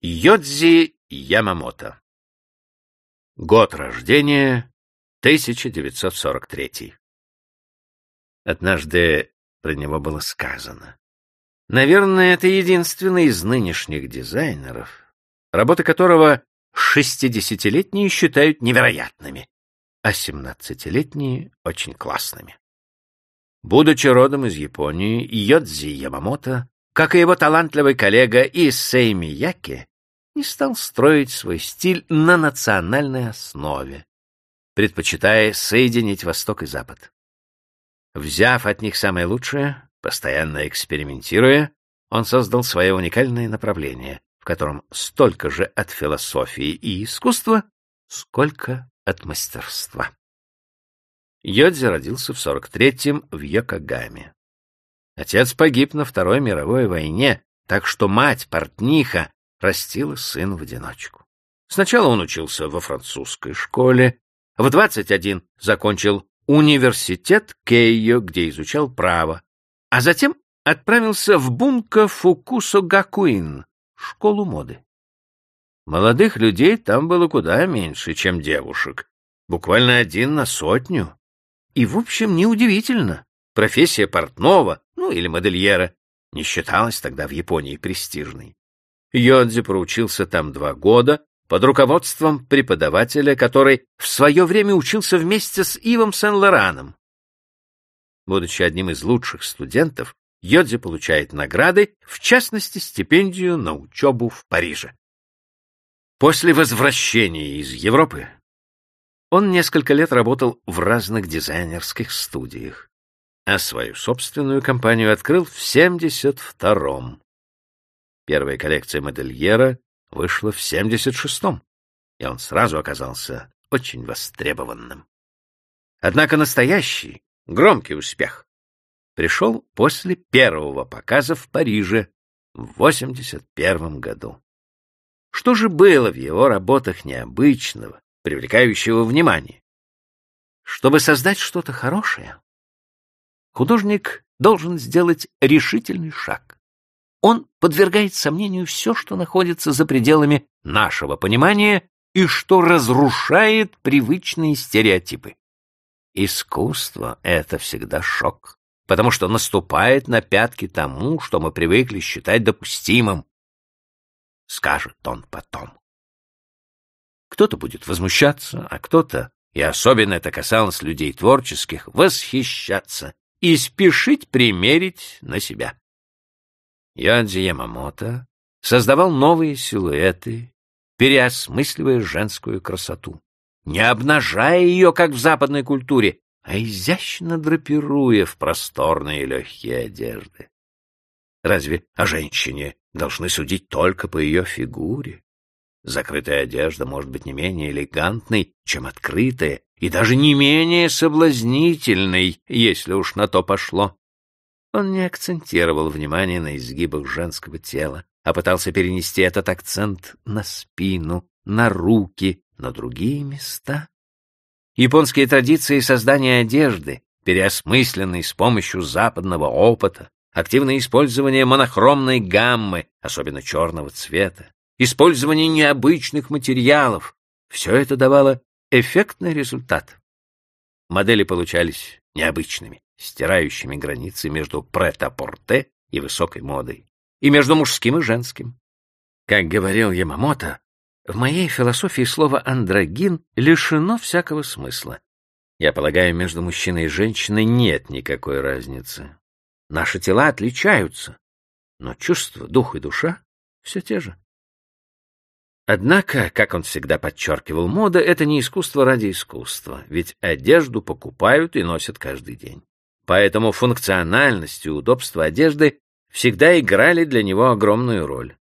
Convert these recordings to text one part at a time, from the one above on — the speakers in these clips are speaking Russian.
Йодзи Ямамото. Год рождения 1943. Однажды про него было сказано. Наверное, это единственный из нынешних дизайнеров, работы которого шестидесятилетние считают невероятными, а семнадцатилетние — очень классными. Будучи родом из Японии, Йодзи Ямамото как и его талантливый коллега Исэй Мияки, не стал строить свой стиль на национальной основе, предпочитая соединить Восток и Запад. Взяв от них самое лучшее, постоянно экспериментируя, он создал свое уникальное направление, в котором столько же от философии и искусства, сколько от мастерства. Йодзи родился в 43-м в Йокогаме. Отец погиб на Второй мировой войне, так что мать-портниха растила сына в одиночку. Сначала он учился во французской школе, в 21 закончил университет Кейо, где изучал право, а затем отправился в Бунка Фукусо Гакуин, школу моды. Молодых людей там было куда меньше, чем девушек, буквально один на сотню. И, в общем, неудивительно. Профессия портного, ну или модельера, не считалась тогда в Японии престижной. Йодзи проучился там два года под руководством преподавателя, который в свое время учился вместе с Ивом Сен-Лораном. Будучи одним из лучших студентов, Йодзи получает награды, в частности, стипендию на учебу в Париже. После возвращения из Европы он несколько лет работал в разных дизайнерских студиях а свою собственную компанию открыл в 72-м. Первая коллекция модельера вышла в 76-м, и он сразу оказался очень востребованным. Однако настоящий, громкий успех пришел после первого показа в Париже в 81 году. Что же было в его работах необычного, привлекающего внимание? Чтобы создать что-то хорошее, Художник должен сделать решительный шаг. Он подвергает сомнению все, что находится за пределами нашего понимания и что разрушает привычные стереотипы. Искусство — это всегда шок, потому что наступает на пятки тому, что мы привыкли считать допустимым. Скажет он потом. Кто-то будет возмущаться, а кто-то, и особенно это касалось людей творческих, восхищаться и спешить примерить на себя. Ядзи Ямамото создавал новые силуэты, переосмысливая женскую красоту, не обнажая ее, как в западной культуре, а изящно драпируя в просторные легкие одежды. Разве о женщине должны судить только по ее фигуре? Закрытая одежда может быть не менее элегантной, чем открытая, и даже не менее соблазнительной, если уж на то пошло. Он не акцентировал внимание на изгибах женского тела, а пытался перенести этот акцент на спину, на руки, на другие места. Японские традиции создания одежды, переосмысленные с помощью западного опыта, активное использование монохромной гаммы, особенно черного цвета, использование необычных материалов — все это давало эффектный результат. Модели получались необычными, стирающими границы между прет-а-порте и высокой модой, и между мужским и женским. Как говорил Ямамото, в моей философии слово «андрогин» лишено всякого смысла. Я полагаю, между мужчиной и женщиной нет никакой разницы. Наши тела отличаются, но чувства, дух и душа все те же. Однако, как он всегда подчеркивал, мода — это не искусство ради искусства, ведь одежду покупают и носят каждый день. Поэтому функциональность и удобство одежды всегда играли для него огромную роль.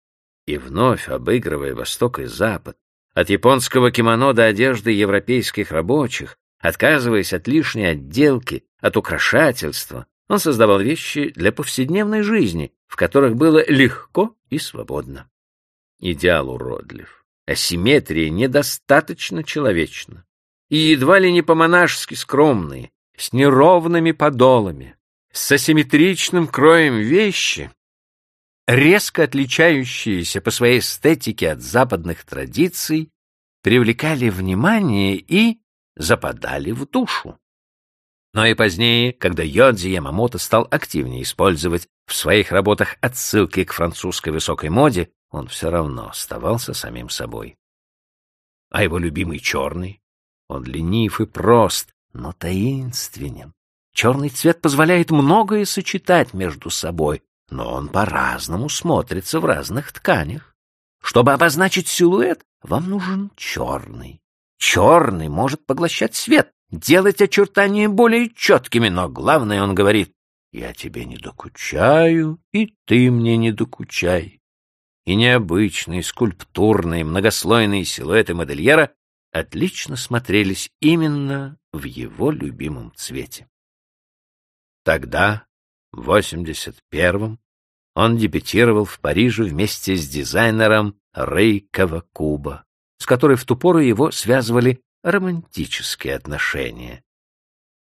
И вновь, обыгрывая Восток и Запад, от японского кимоно до одежды европейских рабочих, отказываясь от лишней отделки, от украшательства, он создавал вещи для повседневной жизни, в которых было легко и свободно. Идеал уродлив. Асимметрия недостаточно человечна и едва ли не по-монашески скромные, с неровными подолами, с асимметричным кроем вещи резко отличающиеся по своей эстетике от западных традиций, привлекали внимание и западали в душу. Но и позднее, когда Йодзи Ямамото стал активнее использовать в своих работах отсылки к французской высокой моде, он все равно оставался самим собой. А его любимый черный, он ленив и прост, но таинственен. Черный цвет позволяет многое сочетать между собой, но он по-разному смотрится в разных тканях. Чтобы обозначить силуэт, вам нужен черный. Черный может поглощать свет, делать очертания более четкими, но главное, он говорит, «Я тебе не докучаю, и ты мне не докучай». И необычные, скульптурные, многослойные силуэты модельера отлично смотрелись именно в его любимом цвете. Тогда, в 81-м, он дебютировал в Париже вместе с дизайнером Рэй Кавакуба, с которой в ту пору его связывали романтические отношения,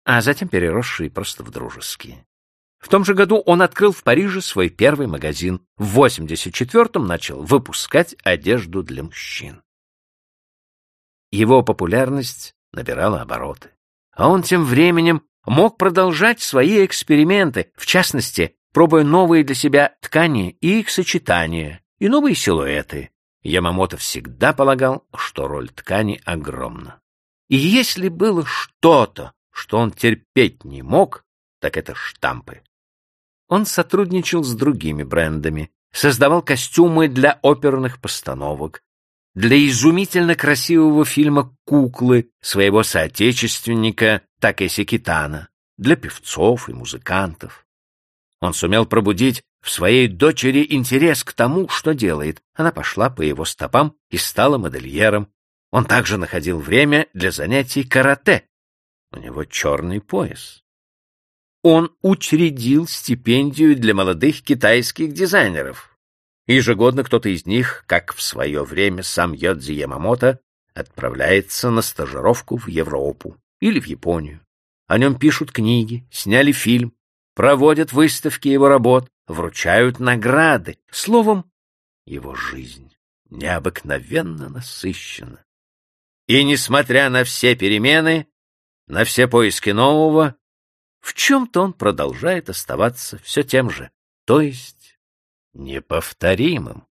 а затем переросшие просто в дружеские. В том же году он открыл в Париже свой первый магазин. В 84-м начал выпускать одежду для мужчин. Его популярность набирала обороты. А он тем временем мог продолжать свои эксперименты, в частности, пробуя новые для себя ткани и их сочетания, и новые силуэты. Ямамото всегда полагал, что роль ткани огромна. И если было что-то, что он терпеть не мог, так это штампы. Он сотрудничал с другими брендами, создавал костюмы для оперных постановок, для изумительно красивого фильма «Куклы» своего соотечественника Такеси Китана, для певцов и музыкантов. Он сумел пробудить в своей дочери интерес к тому, что делает. Она пошла по его стопам и стала модельером. Он также находил время для занятий карате. У него черный пояс он учредил стипендию для молодых китайских дизайнеров. Ежегодно кто-то из них, как в свое время сам Йодзи Ямамото, отправляется на стажировку в Европу или в Японию. О нем пишут книги, сняли фильм, проводят выставки его работ, вручают награды. Словом, его жизнь необыкновенно насыщена. И, несмотря на все перемены, на все поиски нового, в чем-то он продолжает оставаться все тем же, то есть неповторимым.